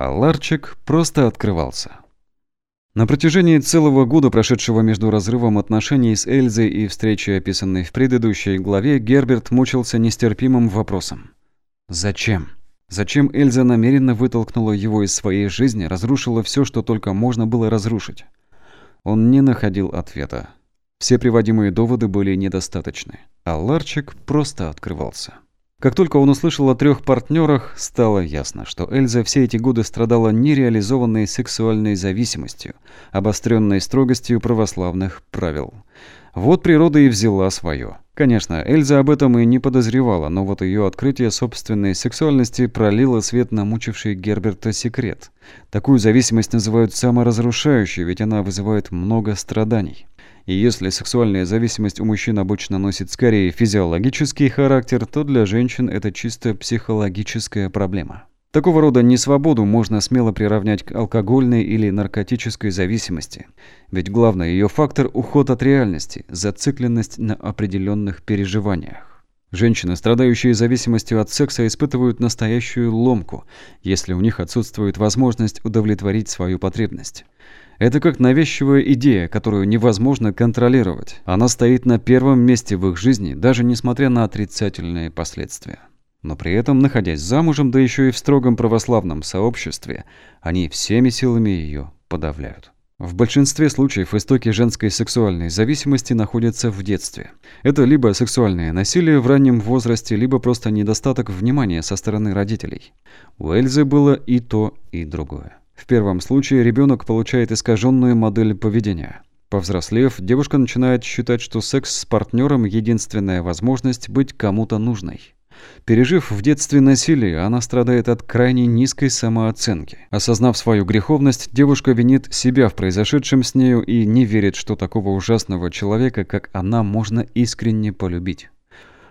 а Ларчик просто открывался. На протяжении целого года, прошедшего между разрывом отношений с Эльзой и встречей, описанной в предыдущей главе, Герберт мучился нестерпимым вопросом. Зачем? Зачем Эльза намеренно вытолкнула его из своей жизни, разрушила все, что только можно было разрушить? Он не находил ответа. Все приводимые доводы были недостаточны, а Ларчик просто открывался. Как только он услышал о трех партнерах, стало ясно, что Эльза все эти годы страдала нереализованной сексуальной зависимостью, обостренной строгостью православных правил. Вот природа и взяла свое. Конечно, Эльза об этом и не подозревала, но вот ее открытие собственной сексуальности пролило свет на мучивший Герберта секрет. Такую зависимость называют саморазрушающей, ведь она вызывает много страданий. И если сексуальная зависимость у мужчин обычно носит скорее физиологический характер, то для женщин это чисто психологическая проблема. Такого рода несвободу можно смело приравнять к алкогольной или наркотической зависимости. Ведь главный ее фактор – уход от реальности, зацикленность на определенных переживаниях. Женщины, страдающие зависимостью от секса, испытывают настоящую ломку, если у них отсутствует возможность удовлетворить свою потребность. Это как навязчивая идея, которую невозможно контролировать. Она стоит на первом месте в их жизни, даже несмотря на отрицательные последствия. Но при этом, находясь замужем, да еще и в строгом православном сообществе, они всеми силами ее подавляют. В большинстве случаев истоки женской сексуальной зависимости находятся в детстве. Это либо сексуальное насилие в раннем возрасте, либо просто недостаток внимания со стороны родителей. У Эльзы было и то, и другое. В первом случае ребенок получает искаженную модель поведения. Повзрослев, девушка начинает считать, что секс с партнером – единственная возможность быть кому-то нужной. Пережив в детстве насилие, она страдает от крайне низкой самооценки. Осознав свою греховность, девушка винит себя в произошедшем с нею и не верит, что такого ужасного человека, как она, можно искренне полюбить.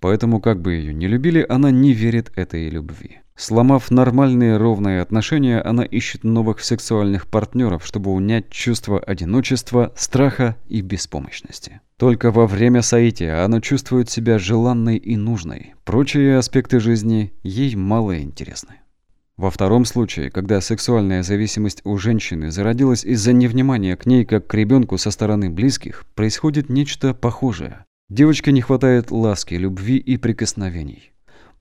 Поэтому, как бы ее ни любили, она не верит этой любви. Сломав нормальные ровные отношения, она ищет новых сексуальных партнеров, чтобы унять чувство одиночества, страха и беспомощности. Только во время соития она чувствует себя желанной и нужной. Прочие аспекты жизни ей мало интересны. Во втором случае, когда сексуальная зависимость у женщины зародилась из-за невнимания к ней как к ребенку со стороны близких, происходит нечто похожее. Девочке не хватает ласки, любви и прикосновений.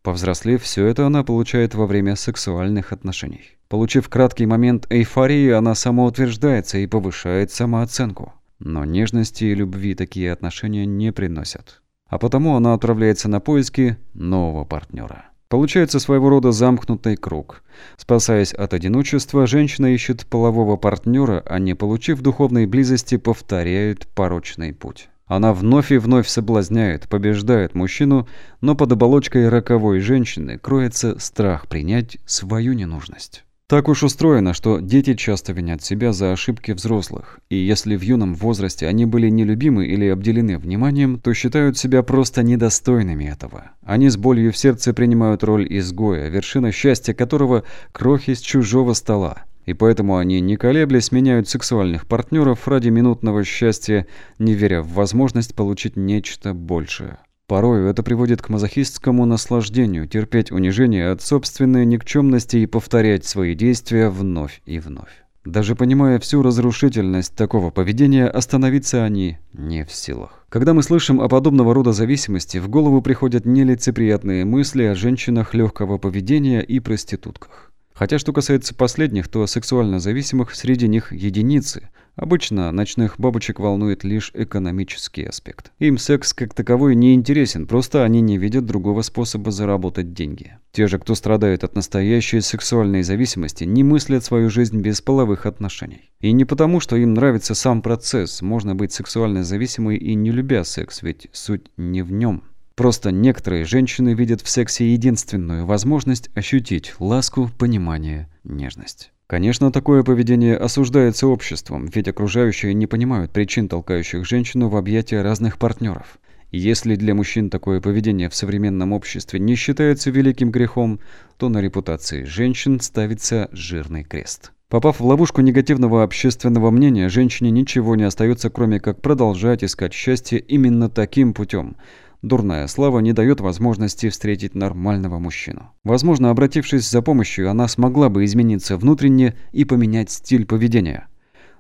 Повзрослев, все это она получает во время сексуальных отношений. Получив краткий момент эйфории, она самоутверждается и повышает самооценку. Но нежности и любви такие отношения не приносят. А потому она отправляется на поиски нового партнера. Получается своего рода замкнутый круг. Спасаясь от одиночества, женщина ищет полового партнера, а не получив духовной близости, повторяет порочный путь. Она вновь и вновь соблазняет, побеждает мужчину, но под оболочкой роковой женщины кроется страх принять свою ненужность. Так уж устроено, что дети часто винят себя за ошибки взрослых, и если в юном возрасте они были нелюбимы или обделены вниманием, то считают себя просто недостойными этого. Они с болью в сердце принимают роль изгоя, вершина счастья которого – крохи с чужого стола. И поэтому они, не колеблясь, меняют сексуальных партнеров ради минутного счастья, не веря в возможность получить нечто большее. Порою это приводит к мазохистскому наслаждению, терпеть унижение от собственной никчемности и повторять свои действия вновь и вновь. Даже понимая всю разрушительность такого поведения, остановиться они не в силах. Когда мы слышим о подобного рода зависимости, в голову приходят нелицеприятные мысли о женщинах легкого поведения и проститутках. Хотя, что касается последних, то сексуально зависимых среди них единицы. Обычно ночных бабочек волнует лишь экономический аспект. Им секс как таковой не интересен, просто они не видят другого способа заработать деньги. Те же, кто страдает от настоящей сексуальной зависимости, не мыслят свою жизнь без половых отношений. И не потому, что им нравится сам процесс, можно быть сексуально зависимой и не любя секс, ведь суть не в нем. Просто некоторые женщины видят в сексе единственную возможность ощутить ласку, понимание, нежность. Конечно, такое поведение осуждается обществом, ведь окружающие не понимают причин, толкающих женщину в объятия разных партнеров. Если для мужчин такое поведение в современном обществе не считается великим грехом, то на репутации женщин ставится жирный крест. Попав в ловушку негативного общественного мнения, женщине ничего не остается, кроме как продолжать искать счастье именно таким путем – Дурная слава не дает возможности встретить нормального мужчину. Возможно, обратившись за помощью, она смогла бы измениться внутренне и поменять стиль поведения.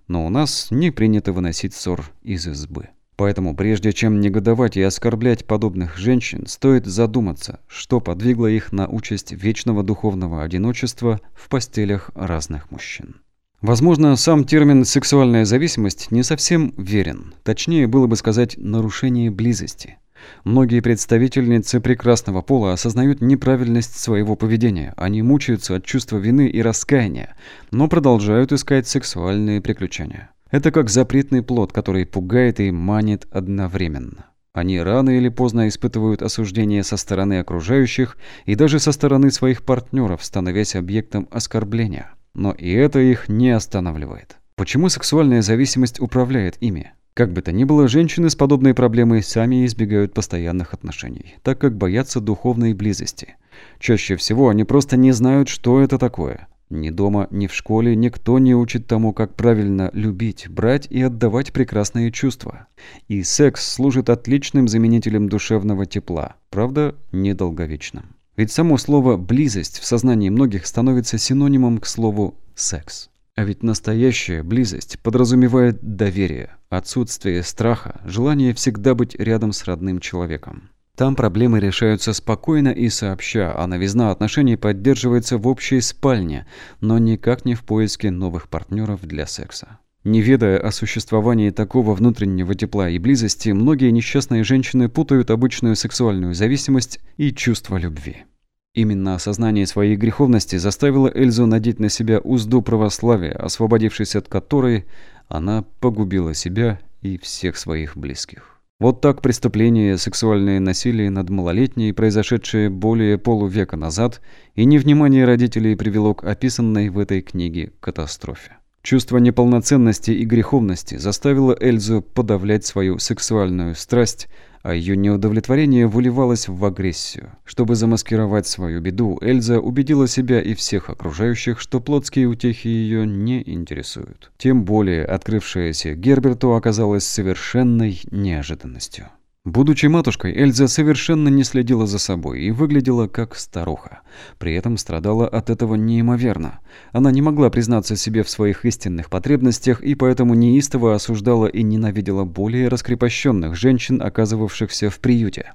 Но у нас не принято выносить ссор из избы. Поэтому прежде чем негодовать и оскорблять подобных женщин, стоит задуматься, что подвигло их на участь вечного духовного одиночества в постелях разных мужчин. Возможно, сам термин «сексуальная зависимость» не совсем верен. Точнее было бы сказать «нарушение близости». Многие представительницы прекрасного пола осознают неправильность своего поведения. Они мучаются от чувства вины и раскаяния, но продолжают искать сексуальные приключения. Это как запретный плод, который пугает и манит одновременно. Они рано или поздно испытывают осуждение со стороны окружающих и даже со стороны своих партнеров, становясь объектом оскорбления. Но и это их не останавливает. Почему сексуальная зависимость управляет ими? Как бы то ни было, женщины с подобной проблемой сами избегают постоянных отношений, так как боятся духовной близости. Чаще всего они просто не знают, что это такое. Ни дома, ни в школе никто не учит тому, как правильно любить, брать и отдавать прекрасные чувства. И секс служит отличным заменителем душевного тепла, правда, недолговечным. Ведь само слово «близость» в сознании многих становится синонимом к слову «секс». А ведь настоящая близость подразумевает доверие, отсутствие страха, желание всегда быть рядом с родным человеком. Там проблемы решаются спокойно и сообща, а новизна отношений поддерживается в общей спальне, но никак не в поиске новых партнеров для секса. Не ведая о существовании такого внутреннего тепла и близости, многие несчастные женщины путают обычную сексуальную зависимость и чувство любви. Именно осознание своей греховности заставило Эльзу надеть на себя узду православия, освободившись от которой она погубила себя и всех своих близких. Вот так преступление сексуальное насилие над малолетней, произошедшее более полувека назад, и невнимание родителей привело к описанной в этой книге катастрофе. Чувство неполноценности и греховности заставило Эльзу подавлять свою сексуальную страсть, а ее неудовлетворение выливалось в агрессию. Чтобы замаскировать свою беду, Эльза убедила себя и всех окружающих, что плотские утехи ее не интересуют. Тем более открывшаяся Герберту оказалась совершенной неожиданностью. Будучи матушкой, Эльза совершенно не следила за собой и выглядела как старуха. При этом страдала от этого неимоверно. Она не могла признаться себе в своих истинных потребностях и поэтому неистово осуждала и ненавидела более раскрепощенных женщин, оказывавшихся в приюте.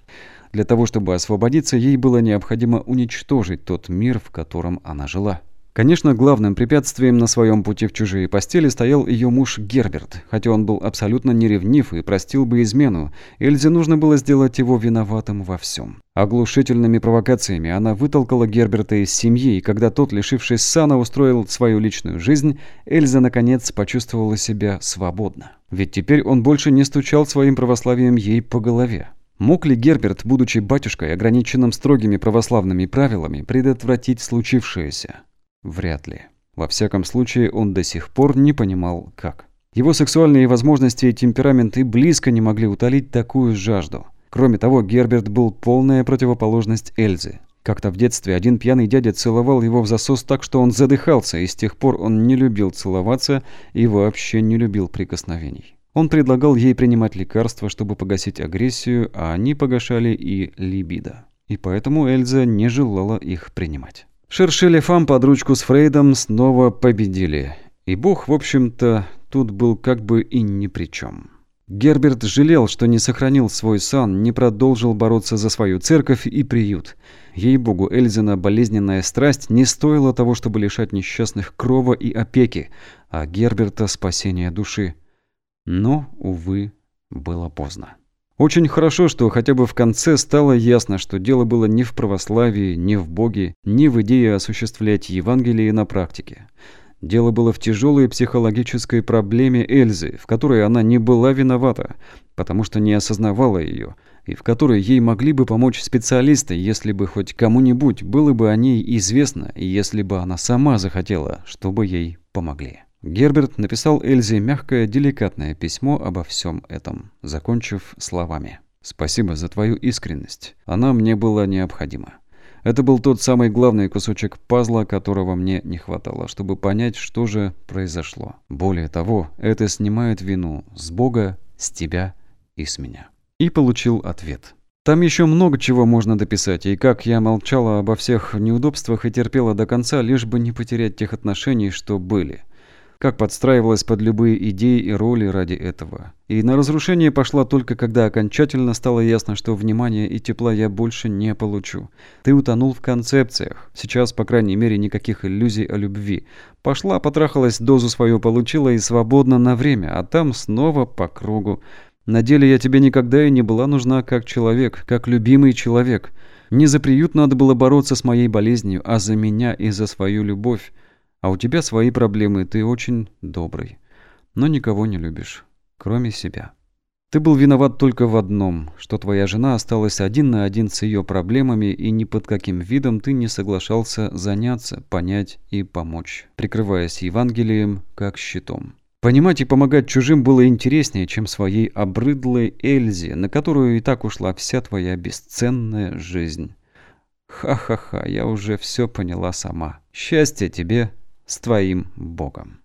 Для того, чтобы освободиться, ей было необходимо уничтожить тот мир, в котором она жила. Конечно, главным препятствием на своем пути в чужие постели стоял ее муж Герберт. Хотя он был абсолютно неревнив и простил бы измену, Эльзе нужно было сделать его виноватым во всем. Оглушительными провокациями она вытолкала Герберта из семьи, и когда тот, лишившись сана, устроил свою личную жизнь, Эльза, наконец, почувствовала себя свободно. Ведь теперь он больше не стучал своим православием ей по голове. Мог ли Герберт, будучи батюшкой, ограниченным строгими православными правилами, предотвратить случившееся? Вряд ли. Во всяком случае, он до сих пор не понимал, как. Его сексуальные возможности и темперамент и близко не могли утолить такую жажду. Кроме того, Герберт был полная противоположность Эльзы. Как-то в детстве один пьяный дядя целовал его в засос так, что он задыхался, и с тех пор он не любил целоваться и вообще не любил прикосновений. Он предлагал ей принимать лекарства, чтобы погасить агрессию, а они погашали и либидо. И поэтому Эльза не желала их принимать. Шершелефам под ручку с Фрейдом снова победили. И бог, в общем-то, тут был как бы и ни при чем. Герберт жалел, что не сохранил свой сан, не продолжил бороться за свою церковь и приют. Ей-богу, Эльзина болезненная страсть не стоила того, чтобы лишать несчастных крова и опеки, а Герберта спасения души. Но, увы, было поздно. Очень хорошо, что хотя бы в конце стало ясно, что дело было не в православии, не в Боге, не в идее осуществлять Евангелие на практике. Дело было в тяжелой психологической проблеме Эльзы, в которой она не была виновата, потому что не осознавала ее, и в которой ей могли бы помочь специалисты, если бы хоть кому-нибудь было бы о ней известно, и если бы она сама захотела, чтобы ей помогли. Герберт написал Эльзе мягкое, деликатное письмо обо всем этом, закончив словами. «Спасибо за твою искренность. Она мне была необходима. Это был тот самый главный кусочек пазла, которого мне не хватало, чтобы понять, что же произошло. Более того, это снимает вину с Бога, с тебя и с меня». И получил ответ. Там еще много чего можно дописать, и как я молчала обо всех неудобствах и терпела до конца, лишь бы не потерять тех отношений, что были. Как подстраивалась под любые идеи и роли ради этого. И на разрушение пошла только когда окончательно стало ясно, что внимания и тепла я больше не получу. Ты утонул в концепциях. Сейчас, по крайней мере, никаких иллюзий о любви. Пошла, потрахалась, дозу свою получила и свободно на время, а там снова по кругу. На деле я тебе никогда и не была нужна как человек, как любимый человек. Не за приют надо было бороться с моей болезнью, а за меня и за свою любовь. А у тебя свои проблемы, ты очень добрый. Но никого не любишь, кроме себя. Ты был виноват только в одном, что твоя жена осталась один на один с ее проблемами, и ни под каким видом ты не соглашался заняться, понять и помочь, прикрываясь Евангелием как щитом. Понимать и помогать чужим было интереснее, чем своей обрыдлой Эльзе, на которую и так ушла вся твоя бесценная жизнь. Ха-ха-ха, я уже все поняла сама. Счастья тебе с твоим Богом.